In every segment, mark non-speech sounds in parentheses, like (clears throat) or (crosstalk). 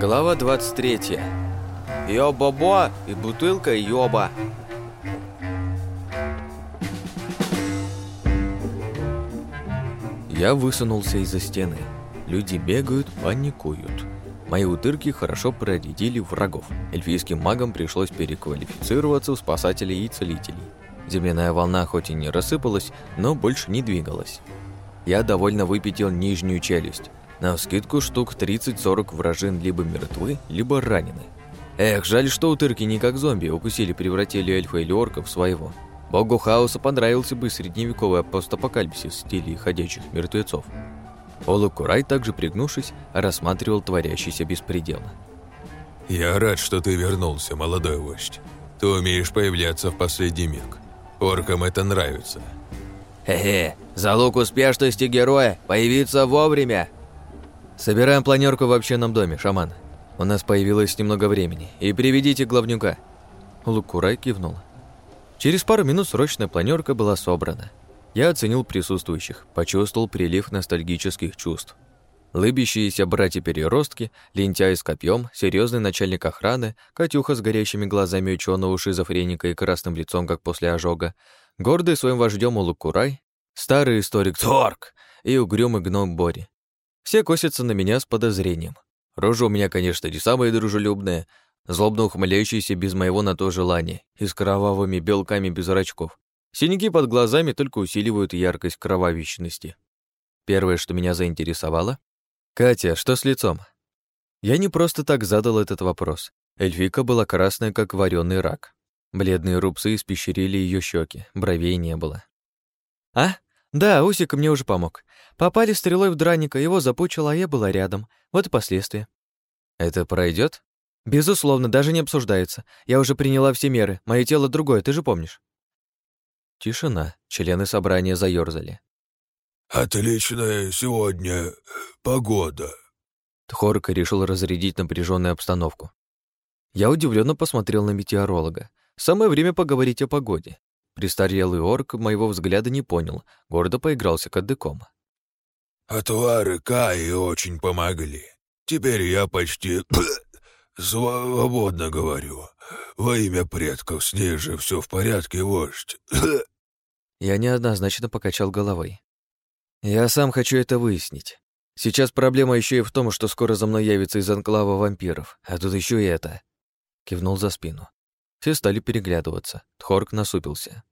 Глава 23. Йо-бобо и бутылка йоба. Я высунулся из-за стены. Люди бегают, паникуют. Мои утырки хорошо проредили врагов. Эльфийским магам пришлось переквалифицироваться в спасателей и целителей. Земляная волна хоть и не рассыпалась, но больше не двигалась. Я довольно выпятил нижнюю челюсть. На скидку штук 30-40 вражин либо мертвы, либо ранены. Эх, жаль, что утырки не как зомби укусили, превратили эльфа или орка в своего. Богу хаоса понравился бы средневековый постапокалипсис в стиле ходячих мертвецов. Олу Курай, также пригнувшись, рассматривал творящийся беспредел. «Я рад, что ты вернулся, молодой вождь. Ты умеешь появляться в последний миг. Оркам это нравится». «Хе-хе, залог успешности героя – появиться вовремя!» «Собираем планерку в общенном доме, шаман. У нас появилось немного времени. И приведите главнюка». Лукурай кивнул. Через пару минут срочная планерка была собрана. Я оценил присутствующих, почувствовал прилив ностальгических чувств. Лыбящиеся братья-переростки, лентяй с копьем, серьезный начальник охраны, Катюха с горящими глазами ученого шизофреника и красным лицом, как после ожога, гордый своим вождем Улукурай, старый историк Торг и угрюмый гном Бори. Все косятся на меня с подозрением. Рожа у меня, конечно, не самая дружелюбная, злобно ухмыляющийся без моего на то желания и с кровавыми белками без зрачков. Синяки под глазами только усиливают яркость кровавищности. Первое, что меня заинтересовало — «Катя, что с лицом?» Я не просто так задал этот вопрос. Эльфика была красная, как вареный рак. Бледные рубцы испещрили ее щеки, бровей не было. «А? Да, Усик мне уже помог. Попали стрелой в драника, его запучило, а я была рядом. Вот и последствия». «Это пройдет? Безусловно, даже не обсуждается. Я уже приняла все меры. Мое тело другое, ты же помнишь. Тишина. Члены собрания заёрзали. «Отличная сегодня погода». Тхорка решил разрядить напряженную обстановку. Я удивленно посмотрел на метеоролога. Самое время поговорить о погоде. Престарелый орк моего взгляда не понял, гордо поигрался кадыком. «Отвары Каи очень помогли. Теперь я почти (coughs) «Свободно говорю. Во имя предков, с ней же все в порядке, вождь». (coughs) Я неоднозначно покачал головой. «Я сам хочу это выяснить. Сейчас проблема еще и в том, что скоро за мной явится из анклава вампиров, а тут еще и это». Кивнул за спину. Все стали переглядываться. Тхорк насупился.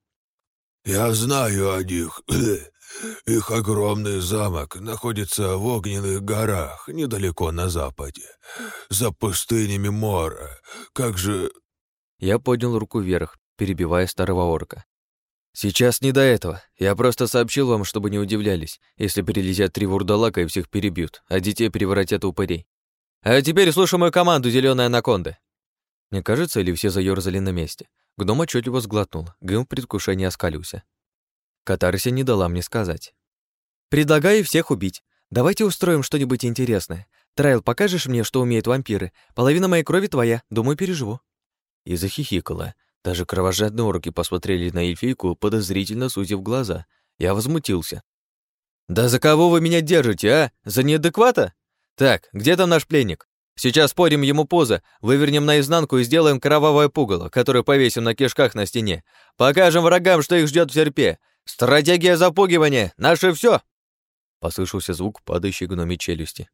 «Я знаю о них. (clears throat) Их огромный замок находится в огненных горах, недалеко на западе, за пустынями Мора. Как же...» Я поднял руку вверх, перебивая старого орка. «Сейчас не до этого. Я просто сообщил вам, чтобы не удивлялись, если прилетят три вурдалака и всех перебьют, а детей превратят в упырей. А теперь слушай мою команду, зеленая анаконда!» Мне кажется, или все заёрзали на месте. Гном отчетливо сглотнул, Гым в предвкушении оскалился. Катарсия не дала мне сказать. «Предлагаю всех убить. Давайте устроим что-нибудь интересное. Трайл, покажешь мне, что умеют вампиры? Половина моей крови твоя, думаю, переживу». И захихикала. Даже кровожадные орки посмотрели на эльфийку, подозрительно сузив глаза. Я возмутился. «Да за кого вы меня держите, а? За неадеквата? Так, где там наш пленник? Сейчас спорим ему поза, вывернем наизнанку и сделаем кровавое пугало, которое повесим на кишках на стене. Покажем врагам, что их ждет в терпе. «Стратегия запугивания! Наше все!» Послышался звук падающей гноми челюсти.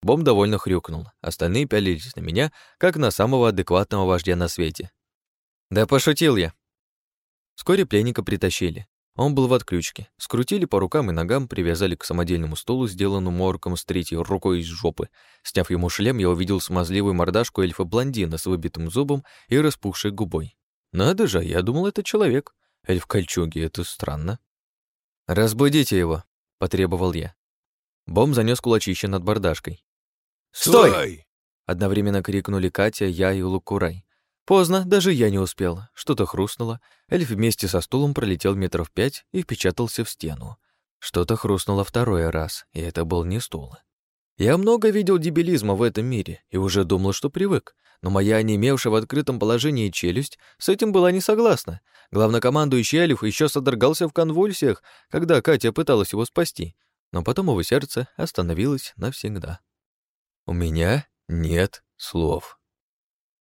Бом довольно хрюкнул. Остальные пялились на меня, как на самого адекватного вождя на свете. «Да пошутил я!» Вскоре пленника притащили. Он был в отключке. Скрутили по рукам и ногам, привязали к самодельному стулу, сделанному орком с третьей рукой из жопы. Сняв ему шлем, я увидел смазливую мордашку эльфа-блондина с выбитым зубом и распухшей губой. Надо же, я думал, это человек. Эльф кольчуги, это странно. «Разбудите его», — потребовал я. Бом занёс кулачище над бардашкой. «Стой!» Одновременно крикнули Катя, я и Лукурай. Поздно, даже я не успел. Что-то хрустнуло. Эльф вместе со стулом пролетел метров пять и впечатался в стену. Что-то хрустнуло второй раз, и это был не стул. Я много видел дебилизма в этом мире и уже думал, что привык, но моя онемевшая в открытом положении челюсть с этим была не согласна. Главнокомандующий Эльф еще содрогался в конвульсиях, когда Катя пыталась его спасти. но потом его сердце остановилось навсегда. У меня нет слов.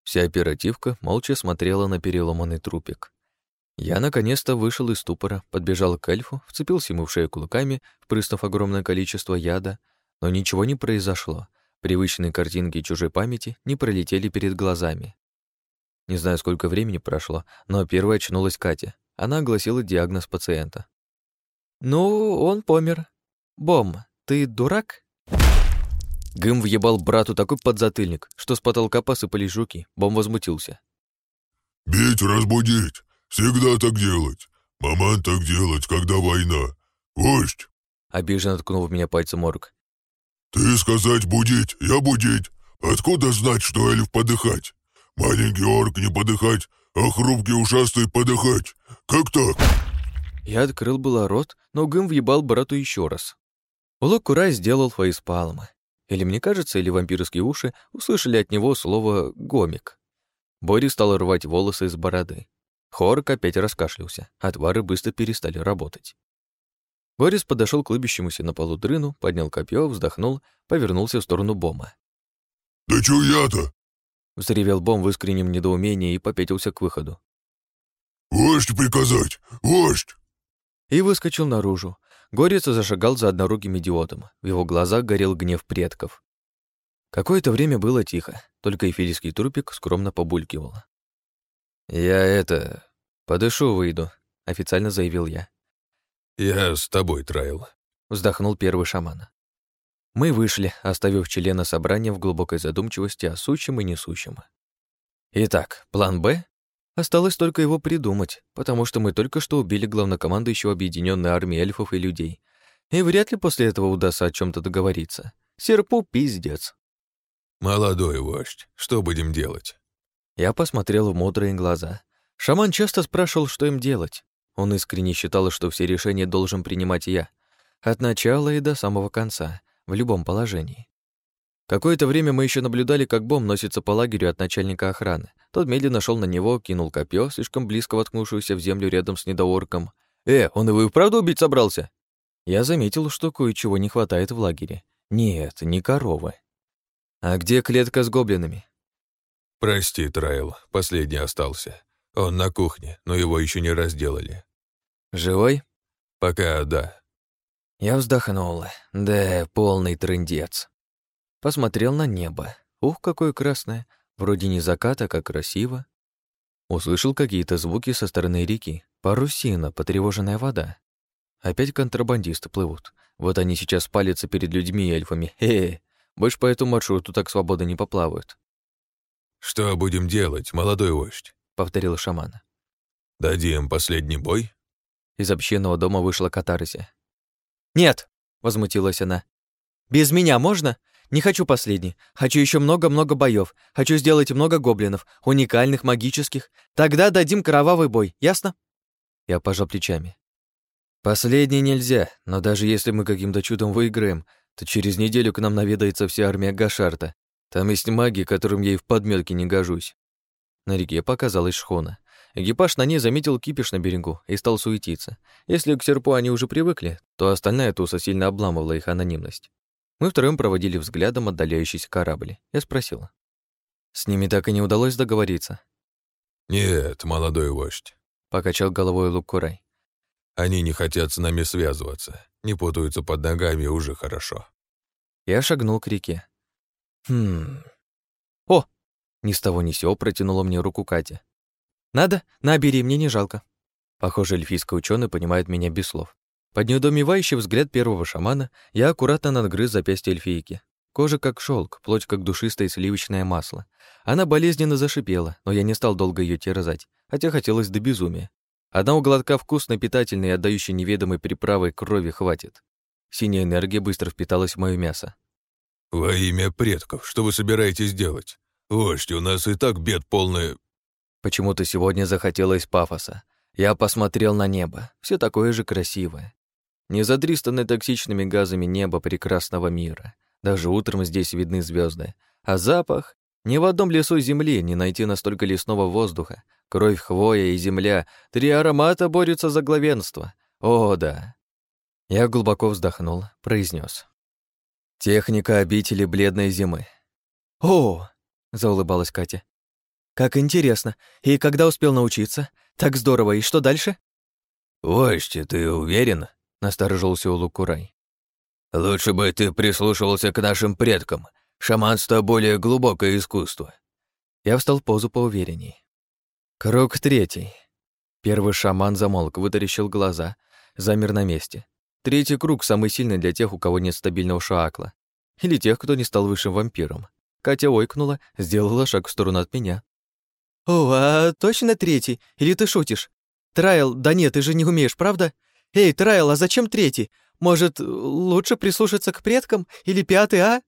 Вся оперативка молча смотрела на переломанный трупик. Я наконец-то вышел из ступора, подбежал к эльфу, вцепился ему в шею кулаками, впрыснув огромное количество яда, но ничего не произошло. Привычные картинки чужой памяти не пролетели перед глазами. Не знаю, сколько времени прошло, но первой очнулась Катя. Она огласила диагноз пациента. «Ну, он помер. Бом, ты дурак?» Гым въебал брату такой подзатыльник, что с потолка посыпались жуки. Бом возмутился. «Бить, разбудить! Всегда так делать. Маман так делать, когда война. Вождь!» Обиженно ткнул в меня пальцем Орк. «Ты сказать будить, я будить. Откуда знать, что эльф подыхать? Маленький орк не подыхать, а хрупкий ушастый подыхать. Как так?» Я открыл было рот, но Гым въебал брату еще раз. Улок-Курай сделал фейспалм. Или мне кажется, или вампирские уши услышали от него слово «гомик». Бори стал рвать волосы из бороды. Хорк опять раскашлялся, отвары быстро перестали работать. Борис подошел к лыбящемуся на полу дрыну, поднял копье, вздохнул, повернулся в сторону Бома. «Да чё я-то?» — взревел Бом в искреннем недоумении и попятился к выходу. «Вождь приказать! Вождь!» И выскочил наружу. Горец зашагал за одноруким идиотом. В его глазах горел гнев предков. Какое-то время было тихо, только эфирийский трупик скромно побулькивал. «Я это... подышу выйду», — официально заявил я. «Я с тобой, Трайл», — вздохнул первый шаман. Мы вышли, оставив члена собрания в глубокой задумчивости о сущем и несущем. Итак, план «Б» Осталось только его придумать, потому что мы только что убили главнокомандующего объединенной армии эльфов и людей. И вряд ли после этого удастся о чем то договориться. Серпу пиздец. «Молодой вождь, что будем делать?» Я посмотрел в мудрые глаза. Шаман часто спрашивал, что им делать. Он искренне считал, что все решения должен принимать я. От начала и до самого конца, в любом положении. Какое-то время мы еще наблюдали, как бомб носится по лагерю от начальника охраны. Тот медленно шел на него, кинул копье, слишком близко воткнувшуюся в землю рядом с недоорком. «Э, он его и вправду убить собрался?» Я заметил, что кое-чего не хватает в лагере. Нет, не коровы. А где клетка с гоблинами? «Прости, Трайл, последний остался. Он на кухне, но его еще не разделали». «Живой?» «Пока да». Я вздохнул. Да, полный трындец. Посмотрел на небо. Ух, какое красное. Вроде не закат, а как красиво. Услышал какие-то звуки со стороны реки. Парусина, потревоженная вода. Опять контрабандисты плывут. Вот они сейчас палятся перед людьми и эльфами. Хе-хе. Больше по этому маршруту так свободно не поплавают. «Что будем делать, молодой вождь?» — повторил шаман. «Дадим последний бой?» Из общинного дома вышла катарсия. «Нет!» — возмутилась она. «Без меня можно? Не хочу последний. Хочу еще много-много боев. Хочу сделать много гоблинов, уникальных, магических. Тогда дадим кровавый бой, ясно?» Я пожал плечами. «Последний нельзя, но даже если мы каким-то чудом выиграем, то через неделю к нам наведается вся армия Гашарта, там есть маги, которым я и в подметке не гожусь. На реке показалась шхуна. Экипаж на ней заметил кипиш на берегу и стал суетиться. Если к серпу они уже привыкли, то остальная туса сильно обламывала их анонимность. Мы втроем проводили взглядом отдаляющийся корабль. Я спросила. С ними так и не удалось договориться. «Нет, молодой вождь», — покачал головой Лукурай. «Они не хотят с нами связываться, не путаются под ногами, уже хорошо». Я шагнул к реке. Хм. О! Ни с того ни сего протянула мне руку Катя. Надо? Набери, мне не жалко. Похоже, эльфийский ученый понимает меня без слов. Под неудумевающий взгляд первого шамана я аккуратно надгрыз запястье эльфийки. Кожа как шелк, плоть как душистое сливочное масло. Она болезненно зашипела, но я не стал долго ее терзать, хотя хотелось до безумия. Одного глотка вкусной, питательной и отдающей неведомой приправой крови хватит. Синяя энергия быстро впиталась в моё мясо. «Во имя предков, что вы собираетесь делать? Вождь, у нас и так бед полное...» Почему-то сегодня захотелось пафоса. Я посмотрел на небо, все такое же красивое. Не задристанное токсичными газами небо прекрасного мира. Даже утром здесь видны звезды. А запах? Ни в одном лесу земли не найти настолько лесного воздуха. Кровь, хвоя и земля. Три аромата борются за главенство. О, да. Я глубоко вздохнул, произнес: «Техника обители бледной зимы». «О!» — заулыбалась Катя. «Как интересно. И когда успел научиться? Так здорово. И что дальше?» «Вождь, ты уверен?» — насторожился Улукурай. «Лучше бы ты прислушивался к нашим предкам. Шаманство — более глубокое искусство». Я встал в позу поуверенней. Круг третий. Первый шаман замолк, вытаращил глаза, замер на месте. Третий круг самый сильный для тех, у кого нет стабильного шаакла. Или тех, кто не стал высшим вампиром. Катя ойкнула, сделала шаг в сторону от меня. «О, а точно третий? Или ты шутишь? Трайл, да нет, ты же не умеешь, правда? Эй, Трайл, а зачем третий? Может, лучше прислушаться к предкам? Или пятый, а?»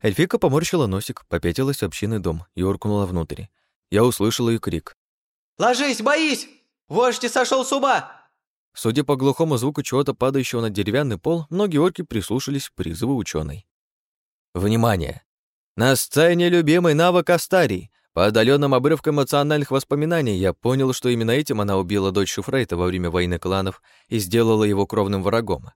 Эльфика поморщила носик, попятилась в общинный дом и уркнула внутрь. Я услышал ее крик. «Ложись, боись! Вождь сошел с ума!» Судя по глухому звуку чего-то падающего на деревянный пол, многие орки прислушались к призыву ученой. Внимание! На сцене любимый навык Астарий. По отдаленным обрывкам эмоциональных воспоминаний я понял, что именно этим она убила дочь Шуфрейта во время войны кланов и сделала его кровным врагом.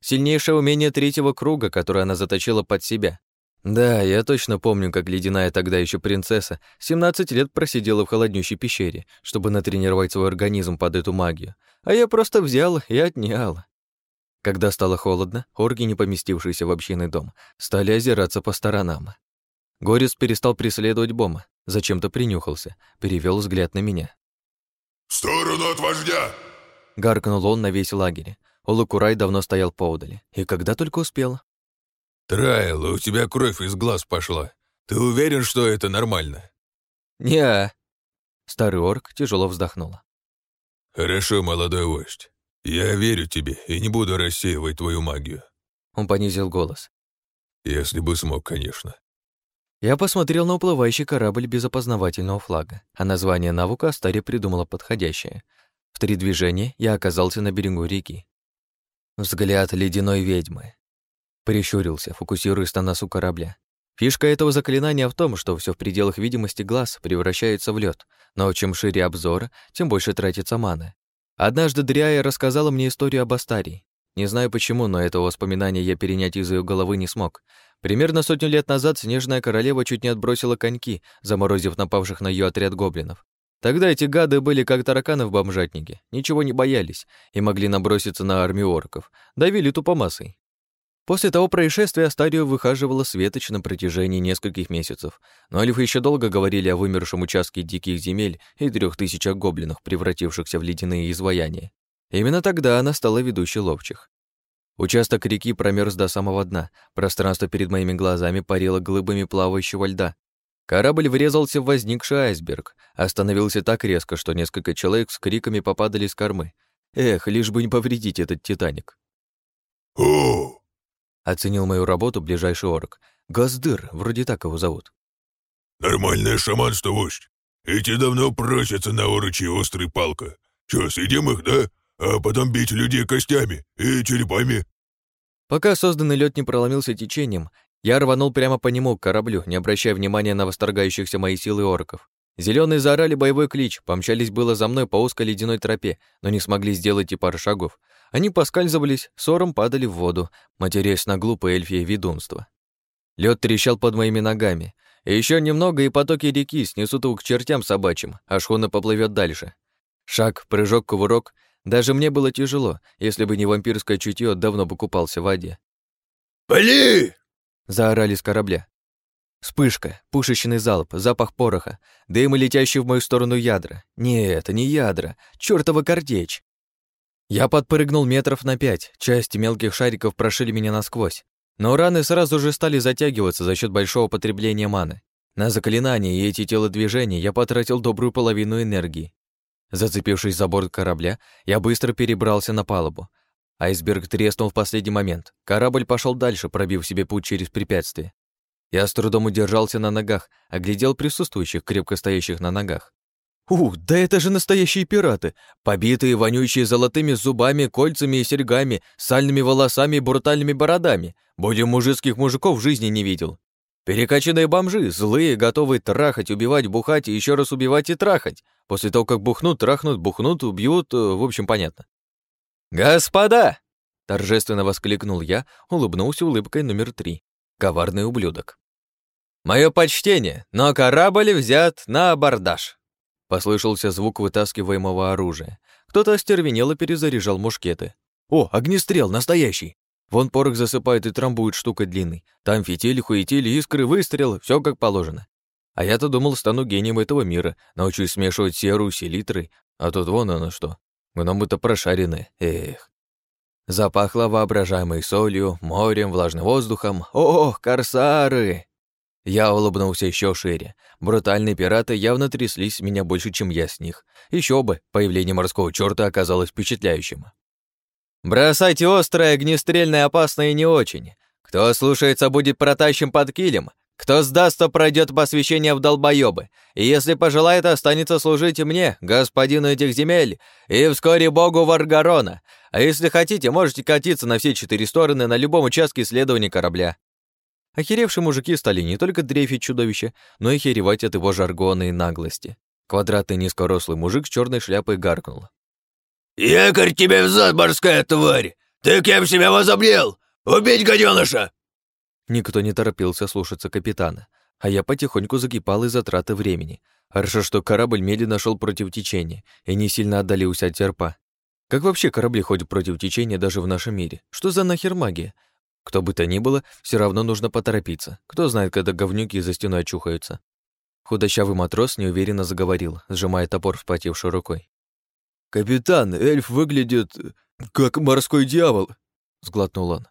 Сильнейшее умение третьего круга, которое она заточила под себя. Да, я точно помню, как ледяная тогда еще принцесса 17 лет просидела в холоднющей пещере, чтобы натренировать свой организм под эту магию, а я просто взял и отнял. Когда стало холодно, орги, не поместившиеся в общинный дом, стали озираться по сторонам. Горец перестал преследовать Бома, зачем-то принюхался, перевел взгляд на меня. «В сторону от вождя!» Гаркнул он на весь лагерь. Олукурай давно стоял поодали. И когда только успел. «Трайл, у тебя кровь из глаз пошла. Ты уверен, что это нормально?» «Не-а». Старый орк тяжело вздохнул. «Хорошо, молодой вождь. Я верю тебе и не буду рассеивать твою магию». Он понизил голос. «Если бы смог, конечно». Я посмотрел на уплывающий корабль без опознавательного флага, а название навыка Астари придумала подходящее. В три движения я оказался на берегу реки. Взгляд ледяной ведьмы. Прищурился, фокусируясь на носу корабля. Фишка этого заклинания в том, что все в пределах видимости глаз превращается в лед, но чем шире обзор, тем больше тратится маны. Однажды Дриая рассказала мне историю об Астарии. Не знаю почему, но этого воспоминания я перенять из ее головы не смог. Примерно сотню лет назад Снежная Королева чуть не отбросила коньки, заморозив напавших на ее отряд гоблинов. Тогда эти гады были как тараканы в бомжатнике, ничего не боялись и могли наброситься на армию орков, давили тупомассой. После того происшествия Астарию выхаживала Светоч на протяжении нескольких месяцев, но эльфы еще долго говорили о вымершем участке диких земель и трех тысячах гоблинов, превратившихся в ледяные изваяния. Именно тогда она стала ведущей ловчих. Участок реки промерз до самого дна, пространство перед моими глазами парило глыбами плавающего льда. Корабль врезался в возникший айсберг, остановился так резко, что несколько человек с криками попадали с кормы. Эх, лишь бы не повредить этот «Титаник». «О, Оценил мою работу ближайший орк. Газдыр, вроде так его зовут. нормальное шаманство, вождь. Эти давно просятся на орочи острый палка. Чё, съедим их, да? А потом бить людей костями и черепами?» Пока созданный лед не проломился течением, я рванул прямо по нему к кораблю, не обращая внимания на восторгающихся моей силы орков. Зеленые заорали боевой клич, помчались было за мной по узкой ледяной тропе, но не смогли сделать и пары шагов. Они поскальзывались, ссором падали в воду, матерясь на глупое эльфие ведунство. Лед трещал под моими ногами. И еще немного, и потоки реки снесут его к чертям собачьим, а шхуна поплывет дальше. Шаг, прыжок, кувырок. Даже мне было тяжело, если бы не вампирское чутье, давно бы купался в воде. «Пали!» — заорали с корабля. Вспышка, пушечный залп, запах пороха, дым и летящий в мою сторону ядра. Нет, это не ядра, чёртова картечь. Я подпрыгнул метров на пять, части мелких шариков прошили меня насквозь. Но раны сразу же стали затягиваться за счет большого потребления маны. На заклинания и эти телодвижения я потратил добрую половину энергии. Зацепившись за борт корабля, я быстро перебрался на палубу. Айсберг треснул в последний момент. Корабль пошел дальше, пробив себе путь через препятствие. Я с трудом удержался на ногах, оглядел присутствующих, крепко стоящих на ногах. Ух, да это же настоящие пираты, побитые, вонючие золотыми зубами, кольцами и серьгами, сальными волосами и брутальными бородами. Будем мужицких мужиков в жизни не видел. Перекачанные бомжи, злые, готовые трахать, убивать, бухать и еще раз убивать и трахать. После того, как бухнут, трахнут, бухнут, убьют, э, в общем, понятно. «Господа!» Торжественно воскликнул я, улыбнулся улыбкой номер три. Коварный ублюдок. Мое почтение, но корабль взят на абордаж. Послышался звук вытаскиваемого оружия. Кто-то остервенело перезаряжал мушкеты. О, огнестрел, настоящий! Вон порох засыпает и трамбует штукой длинной. Там фитили, хуетили, искры, выстрел, все как положено. А я-то думал, стану гением этого мира, научусь смешивать серу с селитрой, а тут вон оно что. Гномы-то прошаренные, эх. Запахло воображаемой солью, морем, влажным воздухом. Ох, корсары! Я улыбнулся еще шире. Брутальные пираты явно тряслись меня больше, чем я с них. Еще бы, появление морского черта оказалось впечатляющим. «Бросайте острое, огнестрельное, опасное не очень. Кто слушается, будет протащим под килем. Кто сдаст, то пройдет посвящение в долбоёбы. И если пожелает, останется служить мне, господину этих земель, и вскоре богу Варгарона. А если хотите, можете катиться на все четыре стороны на любом участке исследования корабля. Охеревшие мужики стали не только дрейфить чудовище, но и херевать от его жаргона и наглости. Квадратный низкорослый мужик с черной шляпой гаркнул. «Якорь тебе взад, морская тварь! Ты кем себя возомнил? Убить гаденыша!» Никто не торопился слушаться капитана, а я потихоньку закипал из-за траты времени. Хорошо, что корабль медленно шел против течения и не сильно отдалился от терпа. Как вообще корабли ходят против течения даже в нашем мире? Что за нахер магия? Кто бы то ни было, все равно нужно поторопиться. Кто знает, когда говнюки за стеной очухаются. Худощавый матрос неуверенно заговорил, сжимая топор вспотевшей рукой. «Капитан, эльф выглядит как морской дьявол», — сглотнул он.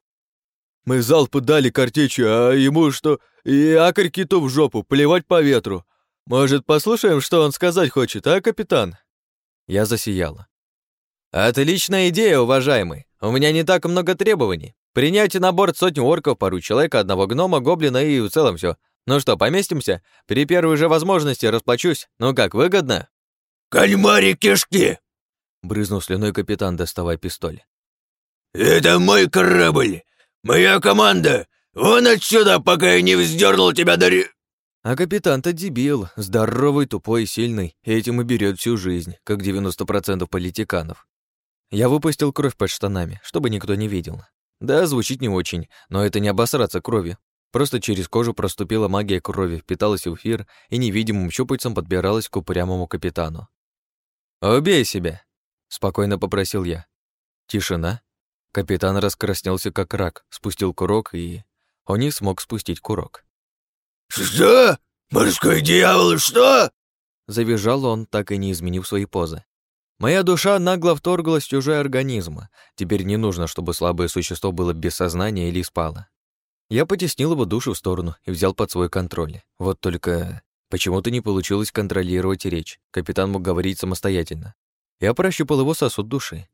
«Мы залпы дали картечью, а ему что, и якорь киту в жопу, плевать по ветру. Может, послушаем, что он сказать хочет, а, капитан?» Я засияла. «Отличная идея, уважаемый. У меня не так много требований. Принять на борт сотню орков, пару человек, одного гнома, гоблина и в целом все. Ну что, поместимся? При первой же возможности расплачусь. Ну как, выгодно?» «Кальмари кишки!» Брызнул слюной капитан, доставая пистоль. «Это мой корабль! Моя команда! Вон отсюда, пока я не вздернул тебя до А капитан-то дебил, здоровый, тупой, сильный, этим и берет всю жизнь, как 90% политиканов. Я выпустил кровь под штанами, чтобы никто не видел. Да, звучит не очень, но это не обосраться кровью. Просто через кожу проступила магия крови, впиталась в эфир и невидимым щупальцем подбиралась к упрямому капитану. «Убей себя!» — спокойно попросил я. Тишина. Капитан раскраснелся как рак, спустил курок и... Он не смог спустить курок. «Что? Морской дьявол, что?» Завизжал он, так и не изменив свои позы. Моя душа нагло вторглась в чужой организм. Теперь не нужно, чтобы слабое существо было без сознания или спало. Я потеснил его душу в сторону и взял под свой контроль. Вот только почему-то не получилось контролировать речь. Капитан мог говорить самостоятельно. Я прощупал его сосуд души.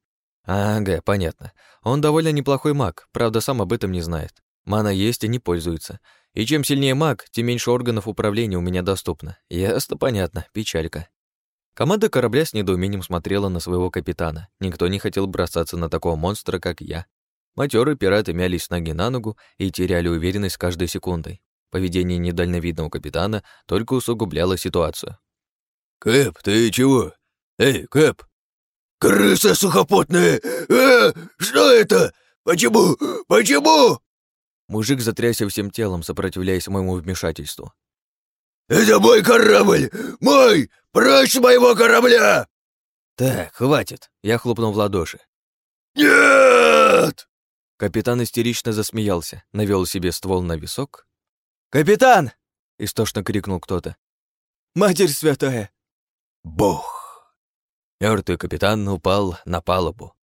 Ага, понятно. Он довольно неплохой маг, правда, сам об этом не знает. Мана есть и не пользуется. И чем сильнее маг, тем меньше органов управления у меня доступно. Ясно, понятно, печалька. Команда корабля с недоумением смотрела на своего капитана. Никто не хотел бросаться на такого монстра, как я. Матерые пираты мялись ноги на ногу и теряли уверенность с каждой секундой. Поведение недальновидного капитана только усугубляло ситуацию. «Кэп, ты чего? Эй, Кэп!» «Крыса сухопутная! Э, что это? Почему? Почему?» Мужик затрясся всем телом, сопротивляясь моему вмешательству. «Это мой корабль! Мой! Прочь моего корабля!» «Так, хватит!» — я хлопнул в ладоши. «Нет!» Капитан истерично засмеялся, навел себе ствол на висок. «Капитан!» — истошно крикнул кто-то. «Матерь святая!» Бог! Мертвый капитан упал на палубу.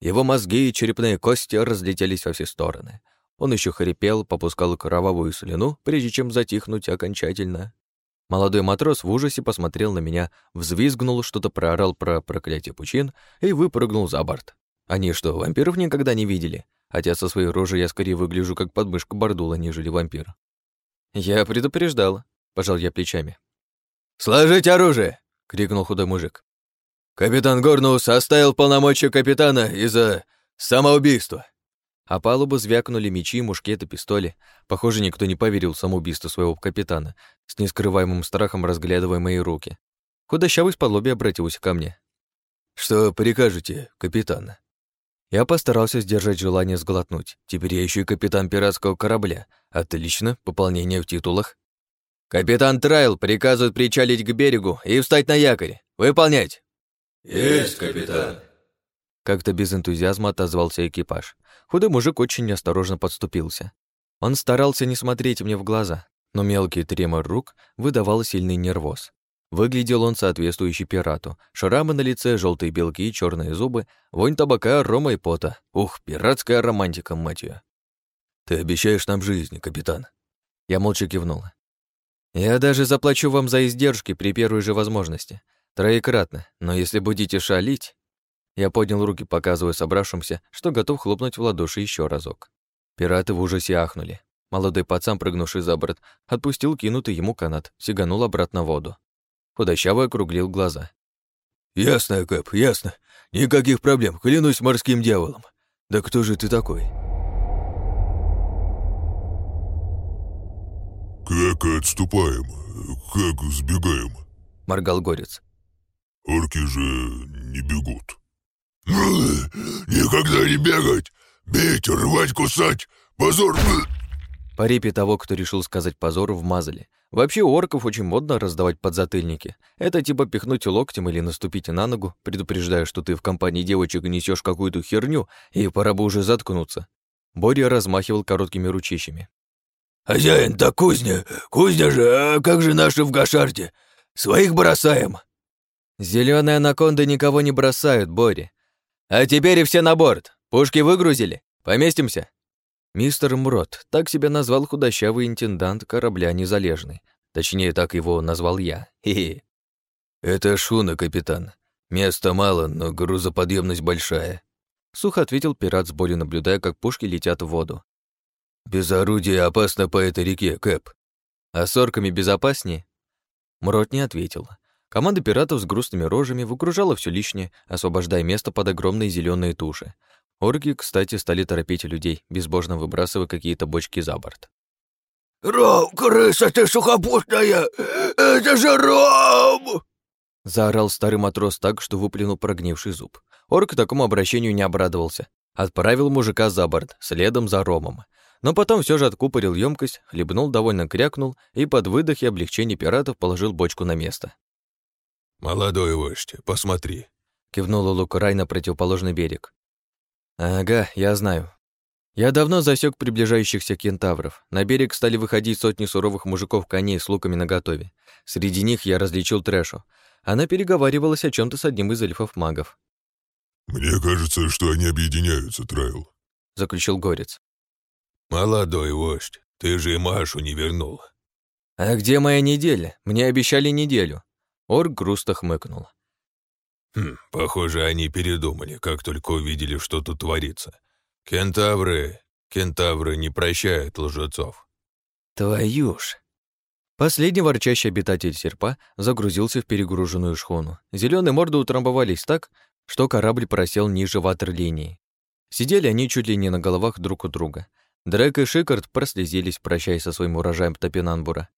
Его мозги и черепные кости разлетелись во все стороны. Он еще хрипел, попускал кровавую слюну, прежде чем затихнуть окончательно. Молодой матрос в ужасе посмотрел на меня, взвизгнул, что-то проорал про проклятие пучин и выпрыгнул за борт. Они что, вампиров никогда не видели? Хотя со своей рожей я скорее выгляжу как подмышка бордула, нежели вампир. Я предупреждал, пожал я плечами. «Сложить оружие!» — крикнул худой мужик. «Капитан Горнус оставил полномочия капитана из-за самоубийства!» А палубу звякнули мечи, мушкеты, пистоли. Похоже, никто не поверил в самоубийство своего капитана, с нескрываемым страхом разглядывая мои руки. Худощавый с подлоби обратился ко мне. «Что прикажете, капитан?» Я постарался сдержать желание сглотнуть. Теперь я еще и капитан пиратского корабля. Отлично, пополнение в титулах. «Капитан Трайл приказывает причалить к берегу и встать на якорь. Выполнять!» «Есть, капитан!» Как-то без энтузиазма отозвался экипаж. Худой мужик очень неосторожно подступился. Он старался не смотреть мне в глаза, но мелкий тремор рук выдавал сильный нервоз. Выглядел он соответствующий пирату. Шрамы на лице, желтые белки, черные зубы, вонь табака, рома и пота. Ух, пиратская романтика, мать её. «Ты обещаешь нам жизнь, капитан?» Я молча кивнула. «Я даже заплачу вам за издержки при первой же возможности. Троекратно, но если будете шалить...» Я поднял руки, показывая собравшимся, что готов хлопнуть в ладоши еще разок. Пираты в ужасе ахнули. Молодой пацан, прыгнувший за борт, отпустил кинутый ему канат, сиганул обратно в воду. Худощавый округлил глаза. «Ясно, Кэп, ясно. Никаких проблем, клянусь морским дьяволом. Да кто же ты такой?» «Как отступаем? Как сбегаем?» — моргал горец. «Орки же не бегут». (laughs) «Никогда не бегать! Бить, рвать, кусать! Позор!» По репе того, кто решил сказать позор, вмазали. Вообще у орков очень модно раздавать подзатыльники. Это типа пихнуть локтем или наступить на ногу, предупреждая, что ты в компании девочек несешь какую-то херню, и пора бы уже заткнуться. Боря размахивал короткими ручищами. «Хозяин, так кузня! Кузня же, а как же наши в Гашарте? Своих бросаем!» Зеленые анаконды никого не бросают, Бори. А теперь и все на борт. Пушки выгрузили. Поместимся?» Мистер Мрот, так себя назвал худощавый интендант корабля «Незалежный». Точнее, так его назвал я. Хе-хе. «Это шуна, капитан. Места мало, но грузоподъемность большая», — сухо ответил пират с болью, наблюдая, как пушки летят в воду. «Без орудия опасно по этой реке, Кэп». «А с орками безопаснее?» Мрот не ответил. Команда пиратов с грустными рожами выгружала все лишнее, освобождая место под огромные зеленые туши. Орги, кстати, стали торопить людей, безбожно выбрасывая какие-то бочки за борт. «Ром, крыса ты сухопутная! Это же Ром!» Заорал старый матрос так, что выплюнул прогнивший зуб. Орк такому обращению не обрадовался. Отправил мужика за борт, следом за Ромом. Но потом все же откупорил емкость, хлебнул, довольно крякнул и под выдох и облегчение пиратов положил бочку на место. «Молодой вождь, посмотри», — кивнула Лукарай на противоположный берег. «Ага, я знаю. Я давно засек приближающихся кентавров. На берег стали выходить сотни суровых мужиков-коней с луками наготове. Среди них я различил Трэшу. Она переговаривалась о чем то с одним из эльфов-магов. «Мне кажется, что они объединяются, Трайл», — заключил Горец. «Молодой вождь, ты же и Машу не вернул». «А где моя неделя? Мне обещали неделю». Орк грустно хмыкнул. Хм, похоже, они передумали, как только увидели, что тут творится. Кентавры... Кентавры не прощают лжецов. Твою ж. Последний ворчащий обитатель серпа загрузился в перегруженную шхуну. Зеленые морды утрамбовались так, что корабль просел ниже ватерлинии. Сидели они чуть ли не на головах друг у друга. Дрек и Шикард прослезились, прощаясь со своим урожаем Топинанбура.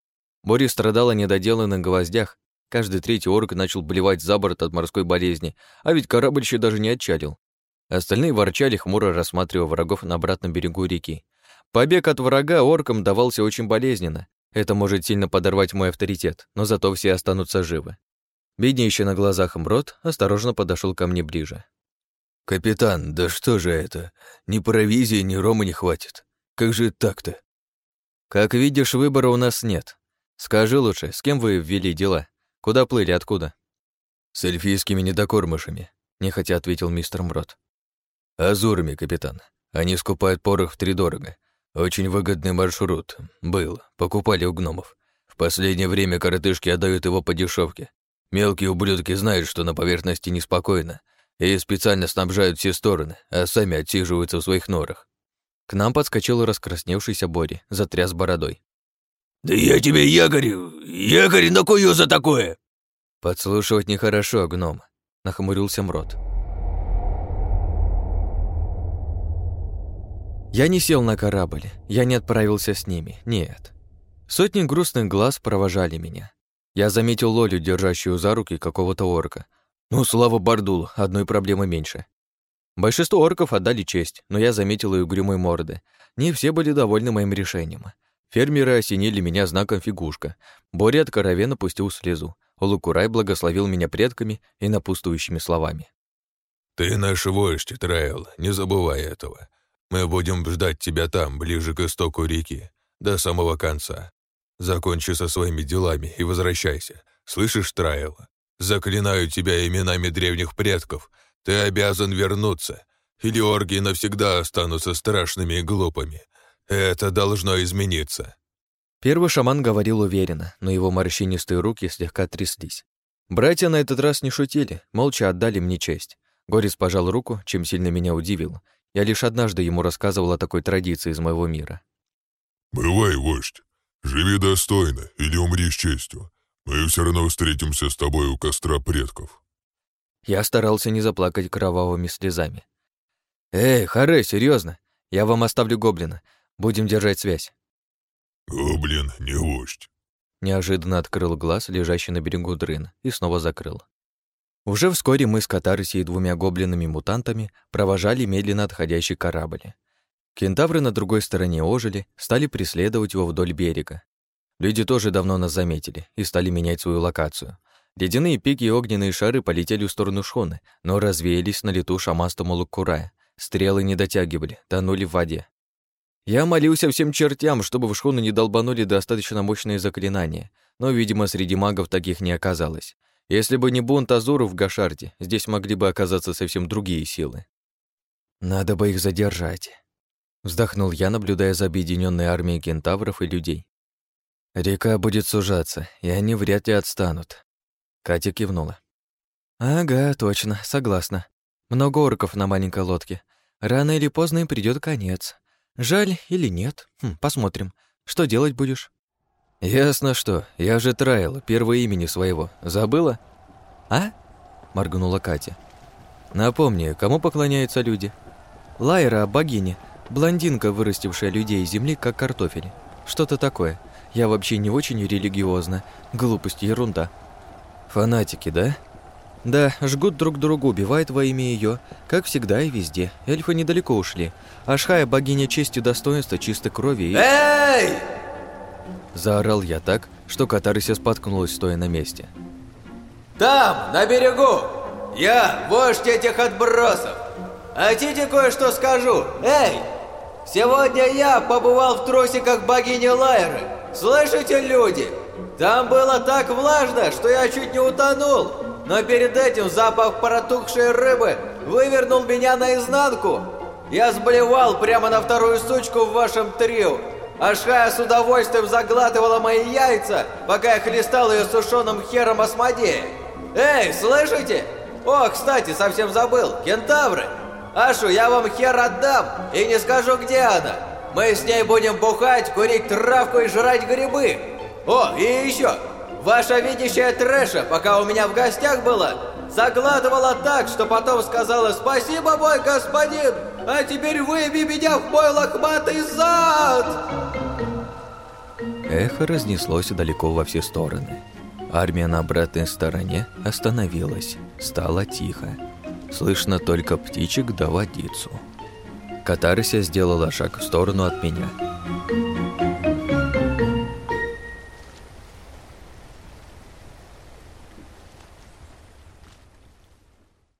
Бори страдала недоделанных гвоздях, Каждый третий орк начал блевать за борт от морской болезни, а ведь корабль еще даже не отчалил. Остальные ворчали, хмуро рассматривая врагов на обратном берегу реки. Побег от врага оркам давался очень болезненно. Это может сильно подорвать мой авторитет, но зато все останутся живы. Беднейший на глазах Мрот осторожно подошел ко мне ближе. «Капитан, да что же это? Ни провизии, ни рома не хватит. Как же так-то?» «Как видишь, выбора у нас нет. Скажи лучше, с кем вы ввели дела?» Куда плыли, откуда?» «С эльфийскими недокормышами», — нехотя ответил мистер Мрот. «Азурами, капитан. Они скупают порох втридорого. Очень выгодный маршрут. Был. Покупали у гномов. В последнее время коротышки отдают его по дешевке. Мелкие ублюдки знают, что на поверхности неспокойно, и специально снабжают все стороны, а сами отсиживаются в своих норах. К нам подскочил раскрасневшийся Бори, затряс бородой. «Да я тебе якорь, якорь накую за такое!» «Подслушивать нехорошо, гном», — нахмурился Мрот. Я не сел на корабль, я не отправился с ними, нет. Сотни грустных глаз провожали меня. Я заметил Лолю, держащую за руки какого-то орка. Ну, слава Бардулу, одной проблемы меньше. Большинство орков отдали честь, но я заметил и угрюмой морды. Не все были довольны моим решением. Фермеры осенили меня знаком фигушка. Боря откровенно пустил слезу. Лукурай благословил меня предками и напутствующими словами. «Ты наш вождь, Трайл, не забывай этого. Мы будем ждать тебя там, ближе к истоку реки, до самого конца. Закончи со своими делами и возвращайся. Слышишь, Трайл? Заклинаю тебя именами древних предков. Ты обязан вернуться, или орги навсегда останутся страшными и глупыми. Это должно измениться». Первый шаман говорил уверенно, но его морщинистые руки слегка тряслись. Братья на этот раз не шутили, молча отдали мне честь. Горец пожал руку, чем сильно меня удивил. Я лишь однажды ему рассказывал о такой традиции из моего мира. «Бывай, вождь. Живи достойно или умри с честью. Мы все равно встретимся с тобой у костра предков». Я старался не заплакать кровавыми слезами. «Эй, харе, серьезно, Я вам оставлю гоблина. Будем держать связь». «Гоблин не вождь». Неожиданно открыл глаз, лежащий на берегу дрын, и снова закрыл. Уже вскоре мы с Катарси и двумя гоблинами-мутантами провожали медленно отходящий корабль. Кентавры на другой стороне ожили, стали преследовать его вдоль берега. Люди тоже давно нас заметили и стали менять свою локацию. Ледяные пики и огненные шары полетели в сторону шхуны, но развеялись на лету шамастому луккурая. Стрелы не дотягивали, тонули в воде. Я молился всем чертям, чтобы в шхуну не долбанули достаточно мощные заклинания, но, видимо, среди магов таких не оказалось. Если бы не бунт Азуру в Гашарде, здесь могли бы оказаться совсем другие силы. Надо бы их задержать. Вздохнул я, наблюдая за объединенной армией кентавров и людей. Река будет сужаться, и они вряд ли отстанут. Катя кивнула. Ага, точно, согласна. Много орков на маленькой лодке. Рано или поздно им придёт конец. Жаль или нет? Хм, посмотрим. Что делать будешь? Ясно что. Я же Трайл, первое имени своего. Забыла? А? Моргнула Катя. Напомни, кому поклоняются люди? Лайра, богиня. Блондинка, вырастившая людей из земли, как картофель. Что-то такое. Я вообще не очень религиозна. Глупость, ерунда. Фанатики, да? Да, жгут друг другу, убивают во имя ее, как всегда и везде. Эльфы недалеко ушли. Ашхая богиня чести и достоинства, чистой крови и... Эй! Заорал я так, что катарсия споткнулась, стоя на месте. Там, на берегу! Я вождь этих отбросов! Хотите кое-что скажу? Эй! Сегодня я побывал в трусиках богини Лайры. Слышите, люди? Там было так влажно, что я чуть не утонул. Но перед этим запах протухшей рыбы вывернул меня наизнанку. Я сблевал прямо на вторую сучку в вашем трио. Ашхая с удовольствием заглатывала мои яйца, пока я хлестал ее сушеным хером осмодея. Эй, слышите? О, кстати, совсем забыл. Кентавры. Ашу, я вам хер отдам и не скажу, где она. Мы с ней будем бухать, курить травку и жрать грибы. О, и еще. Ваша видящая трэша, пока у меня в гостях была, заглатывала так, что потом сказала «Спасибо, мой господин, а теперь выеби меня в мой лохматый зад!» Эхо разнеслось далеко во все стороны. Армия на обратной стороне остановилась, стало тихо. Слышно только птичек да водицу. Катарсия сделала шаг в сторону от меня.